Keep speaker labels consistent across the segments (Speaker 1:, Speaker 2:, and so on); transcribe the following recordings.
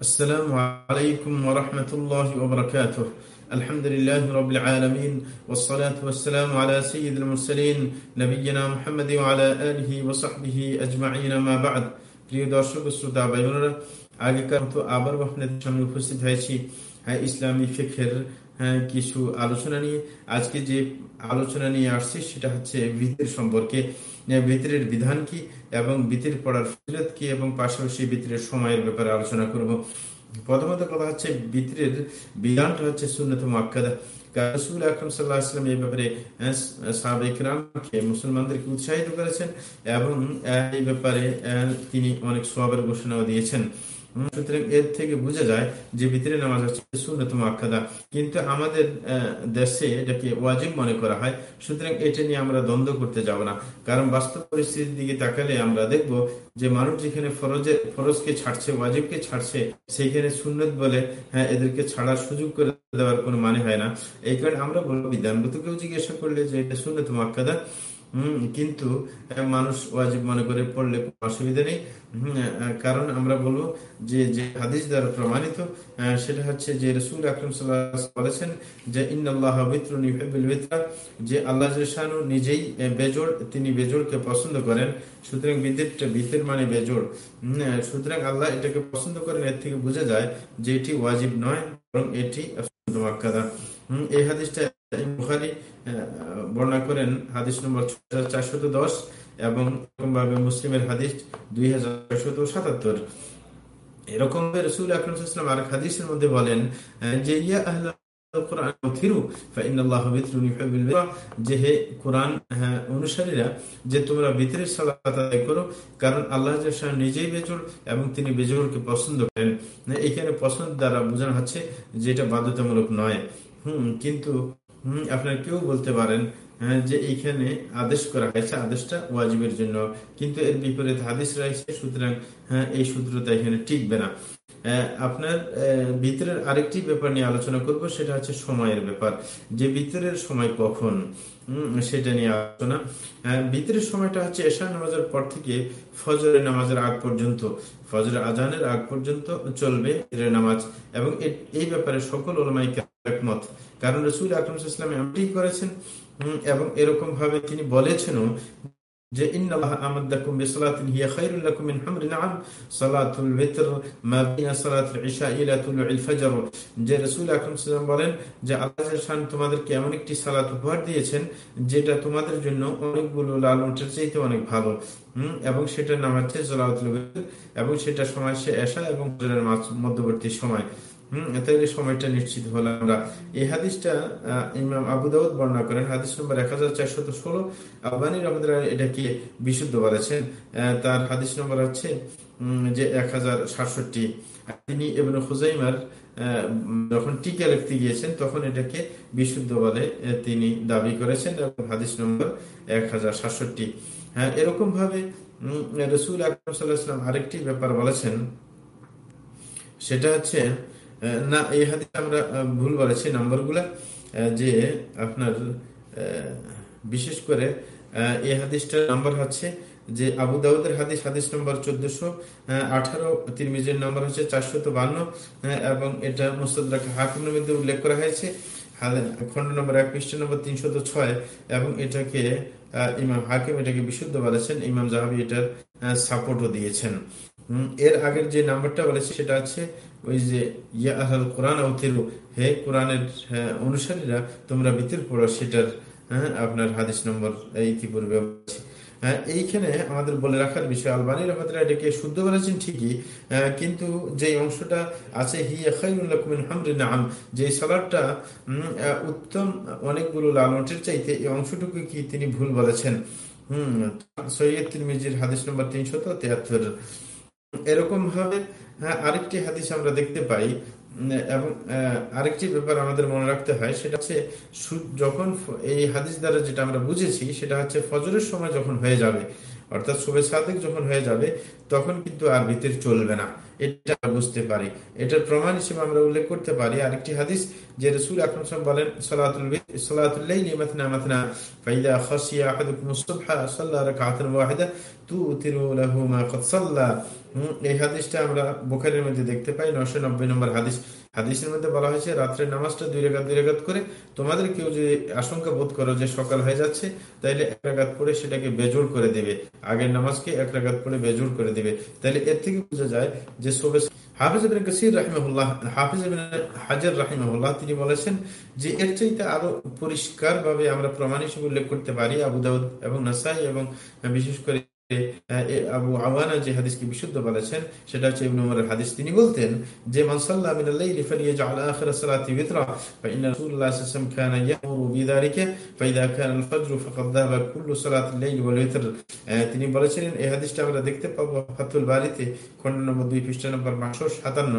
Speaker 1: السلام عليكم ورحمة الله وبركاته الحمد لله رب العالمين والصلاة والسلام على سيد المرسلين نبينا محمد وعلى آله وصحبه أجمعين ما بعد প্রিয় দর্শক শ্রোতা ভাই বোনেরা আগেকার মতো আবার আপনাদের সামনে উপস্থিত হয়েছি হ্যাঁ ইসলামী ফিখের হ্যাঁ কিছু আলোচনা নিয়ে আজকে যে আলোচনা নিয়ে আসছি সেটা হচ্ছে ভিতের সম্পর্কে ভিতরের বিধান কি এবং বিতির পড়ার ফিরত কি এবং পাশাপাশি ভিতরের সময়ের ব্যাপারে আলোচনা করব। প্রথমত কথা হচ্ছে ভিতরের বিধানটা হচ্ছে সুন্নত মাক্কাদা রসুল আকরম সাল্লাহ আসলাম এই ব্যাপারে সাবেকরামকে মুসলমানদেরকে উৎসাহিত করেছেন এবং এই ব্যাপারে তিনি অনেক সবের ঘোষণাও দিয়েছেন। সুতরাং এর থেকে যায় যে ভিতরে নামাজ হচ্ছে আখ্যাদা। কিন্তু আমাদের দেশে এটাকে ওয়াজিব মনে করা হয়। সুতরাং এটা নিয়ে আমরা দ্বন্দ্ব করতে যাব না। কারণ বাস্তব পরিস্থিতির দিকে তাকালে আমরা দেখব যে মানুষ যেখানে ফরজের ফরজকে ছাড়ছে, ওয়াজিবকে ছাড়ছে, সেইখানে সুন্নত বলে হ্যাঁ এদেরকে ছাড়ার সুযোগ করে দেওয়ার কোনো মানে হয় না। এই কারণে আমরা বলব, বিধানগত কেউ জিজ্ঞাসা করলে যে এটা সুন্নত মাক্কাদা কিন্তু মানুষ ওয়াজিব মনে করে পড়লে অসুবিধা নেই। কারণ আমরা বলব যে যে হাদিস দ্বারা প্রমাণিত সেটা হচ্ছে যে রসুল আকরম বলেছেন যে ইন্নআল্লাহ যে আল্লাহ নিজেই বেজোড়, তিনি বেজোড়কে পছন্দ করেন। সুতরাং বিদ্যুৎটা বিদ্যুৎ মানে বেজোড়। সুতরাং আল্লাহ এটাকে পছন্দ করেন, এর থেকে বোঝা যায় যে এটি ওয়াজিব নয়, বরং এটি হম, এই হাদিসটা বর্ণনা করেন হাদিস নম্বর দশ এবং মুসলিমের হাদিস দুই হাজার সাতাত্তর। রসুল আর হাদিসের মধ্যে বলেন যে ইয়া হে কোরআন হ্যাঁ, অনুসারীরা যে তোমরা ভিতরের সালাত করো কারণ আল্লাহ নিজেই বেজোর এবং তিনি বেজোরকে পছন্দ করেন। এখানে পছন্দ দ্বারা বোঝানো হচ্ছে যে এটা বাধ্যতামূলক নয়। হম কিন্তু আপনার কেউ বলতে পারেন হ্যাঁ, যে এখানে আদেশ করা হয়েছে আদেশটা ওয়াজিবের জন্য। কিন্তু এর বিপরীত হাদিস রয়েছে সুতরাং হ্যাঁ এই সূত্রটা এখানে টিকবে না। আপনার ভিতরের আরেকটি ব্যাপার নিয়ে আলোচনা করব সেটা হচ্ছে সময়ের ব্যাপার। যে ভিতরের সময় কখন সেটা নিয়ে আলোচনা। ভিতরের সময়টা হচ্ছে এশা নামাজের পর থেকে ফজরের নামাজের আগ পর্যন্ত। ফজরের আজানের আগ পর্যন্ত চলবে নামাজ। এবং এই ব্যাপারে সকল ওলমাইকে একমত। কারণ রসুল আকরম ইসলাম এমনটি করেছেন এবং এরকম ভাবে তিনি বলেছেনও যে বলেন যে, আল্লাহ এমন একটি উপহার দিয়েছেন, যেটা তোমাদের জন্য অনেকগুলো লালনটার চাইতে অনেক ভালো। এবং সেটার নাম হচ্ছে এবং সেটা সময় সে এশা এবং মধ্যবর্তী সময়। সময়টা নিশ্চিত আমরা। এই হাদিসটা ইমাম আবু দাউদ বর্ণনা করেন। হাদিস নম্বর এক হাজার চারশত ষোলো। এটাকে বিশুদ্ধ বলেছেন? তার হাদিস নম্বর যে এক তিনি এবং খুজাইমার যখন টিকা লিখতে গিয়েছেন, তখন এটাকে বিশুদ্ধ বলে তিনি দাবি করেছেন। এবং হাদিস নম্বর এক হাজার সাতষট্টি। হ্যাঁ এরকম ভাবে রসুল আকরম সাল্লাহাম আরেকটি ব্যাপার বলেছেন। সেটা হচ্ছে না, এই হাদিস আমরা ভুল বলেছি। নম্বরগুলা যে আপনার বিশেষ করে এই হাদিসটার নাম্বার হচ্ছে যে আবু দাউদের হাদিস হাদিস নম্বর চোদ্দশো আঠারো, তিরমিজের নাম্বার হচ্ছে চারশত বান্ন এবং এটা মুস্তাদ হাকিম নবীদের উল্লেখ করা হয়েছে। নম্বর এক, পৃষ্ঠ নম্বর ছয়, এবং এটাকে ইমাম হাকিম এটাকে বিশুদ্ধ বলেছেন, ইমাম জাহাবি এটার সাপোর্টও দিয়েছেন। এর আগের যে নাম্বারটা বলেছে, সেটা আছে ওই যে, ইয়া কোরআন অতিরু হে কোরআনের অনুসারীরা, তোমরা ভিতর পড়ো সেটার আপনার হাদিস নম্বর ইতিপূর্বে হ্যাঁ এইখানে আমাদের বলে রাখার বিষয়, আলবানী রহমতুল্লাহ এটাকে শুদ্ধ বলেছেন ঠিকই কিন্তু যে অংশটা আছে নাম যে সালাদটা উত্তম অনেকগুলো লালনের চাইতে এই অংশটুকু কি তিনি ভুল বলেছেন? হম সৈয়দ হাদিস নম্বর এরকম ভাবে হ্যাঁ আরেকটি হাদিস আমরা দেখতে পাই এবং আরেকটি ব্যাপার আমাদের মনে রাখতে হয়, সেটা হচ্ছে যখন এই হাদিস দ্বারা যেটা আমরা বুঝেছি, সেটা হচ্ছে ফজরের সময় যখন হয়ে যাবে, অর্থাৎ শুভে সাদেক যখন হয়ে যাবে, তখন কিন্তু আর ভিতর চলবে না। এটা বুঝতে পারি। এটার প্রমাণ হিসেবে আমরা উল্লেখ করতে পারি আরেকটি হাদিস, যে রসুল আকরম বলেন এই হাদিসটা আমরা বোখারের মধ্যে দেখতে পাই নশো নব্বই নম্বর হাদিস। হাদিসের মধ্যে বলা হয়েছে রাত্রের নামাজটা দুই দুই করে তোমাদের কেউ যদি আশঙ্কা বোধ করো যে সকাল হয়ে যাচ্ছে, তাইলে এক সেটাকে বেজোর করে দেবে। আগের নামাজকে এক বেজোর করে দেবে। তাইলে এর থেকে বোঝা যায় যে সবে হাফিজ রাহিমাহুল্লাহ, হাফিজ হাজার তিনি বলেছেন যে এর চাইতে আরও আমরা প্রমাণ হিসেবে উল্লেখ করতে পারি, আবু দাউদ এবং নাসাই এবং বিশেষ করে আবু আওয়ানা যে হাদিসকে বিশুদ্ধ বলেছেন সেটা হচ্ছে ইবনে উমরের হাদিস তিনি বলতেন যে মান সাল্লা মিন আল-লাইলি ফালিয়াজআল আখির সালাতি বিতরা فإن رسول الله صلى الله عليه وسلم كان يأمر بذلك فإذا كان الفجر فقد ذهب كل صلاة الليل والوتر তিনি বলেছিলেন এই হাদিসটা আমরা দেখতে পাবো ফাতুল বারিতে খন্ড নম্বর দুই পৃষ্ঠা নম্বর পাঁচশো সাতান্ন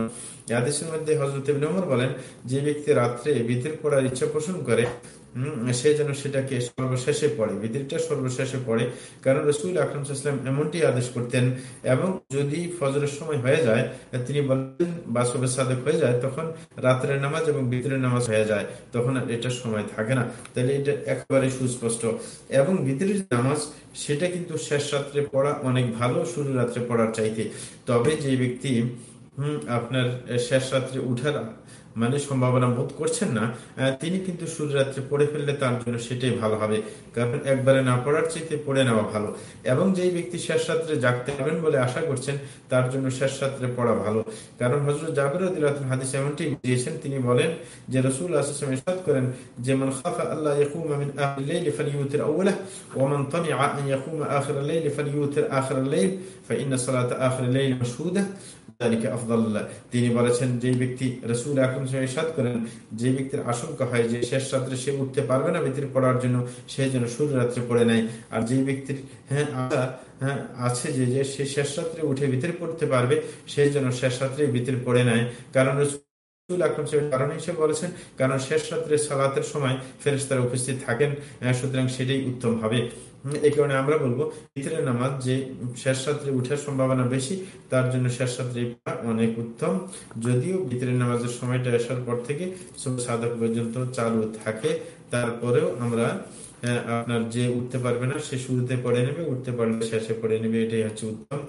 Speaker 1: এই হাদিসের মধ্যে হজরত ইবনে উমর বলেন যে ব্যক্তি রাত্রে বিতির পড়ার ইচ্ছা পোষণ করে সে যেন সেটাকে সর্বশেষে পড়ে বিদিরটা সর্বশেষে পড়ে। কারণ রসুল আকরম সাল্লাম এমনটি আদেশ করতেন, এবং যদি ফজরের সময় হয়ে যায়, তিনি বলেন বাসবের সাদেক হয়ে যায়, তখন রাত্রের নামাজ এবং বিতরের নামাজ হয়ে যায়, তখন এটা সময় থাকে না। তাহলে এটা একেবারে সুস্পষ্ট। এবং বিতরের নামাজ, সেটা কিন্তু শেষ রাত্রে পড়া অনেক ভালো, শুরু রাত্রে পড়ার চাইতে। তবে যে ব্যক্তি, হম, আপনার শেষ রাত্রে উঠার মানে সম্ভাবনা বোধ করছেন না তিনি কিন্তু সূর্যরাত্রে পড়ে ফেললে তার জন্য সেটাই ভালো হবে কারণ একবারে না পড়ার চাইতে পড়ে নেওয়া ভালো এবং যেই ব্যক্তি শেষ রাত্রে জাগতে পারবেন বলে আশা করছেন তার জন্য শেষ রাত্রে পড়া ভালো কারণ হজরত জাবির হাদিস এমনটি দিয়েছেন তিনি বলেন যে রসুল আসলাম ইরশাদ করেন যে মান খাফা আল্লাহ ইয়াকুম মিন আখির লাইল ফালিউতির আউলাহ ওয়া মান তামিআ আন ইয়াকুম আখির লাইল ফালিউতির আখির লাইল فإن صلاة آخر الليل مشهودة তিনি বলেছেন যে ব্যক্তি রসুল আকরম সাদ করেন। যে ব্যক্তির আশঙ্কা হয় যে শেষ রাত্রে সে উঠতে পারবে না ভিতরে পড়ার জন্য, সে যেন সূর্য রাত্রে পড়ে নেয় আর যে ব্যক্তির হ্যাঁ আশা হ্যাঁ আছে যে যে সে শেষ রাত্রে উঠে ভিতরে পড়তে পারবে, সে যেন শেষ রাত্রে ভিতরে পড়ে নেয় কারণ ভিতরের নামাজ যে শেষ রাত্রে উঠার সম্ভাবনা বেশি, তার জন্য শেষ অনেক উত্তম। যদিও ভিতরের নামাজের সময়টা আসার পর থেকে সাধক পর্যন্ত চালু থাকে, তারপরেও আমরা আপনার যে উঠতে পারবে না, সে শুরুতে পড়ে নেবে, উঠতে পারলে শেষে পড়ে নেবে, এটাই হচ্ছে উত্তম।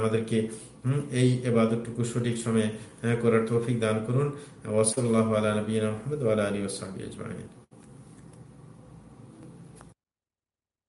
Speaker 1: আমাদেরকে এই এবাদতটুকু সঠিক সময়ে করার তৌফিক দান করুন। ওসল্লাহ আলী আহমদ আলী ওসাহ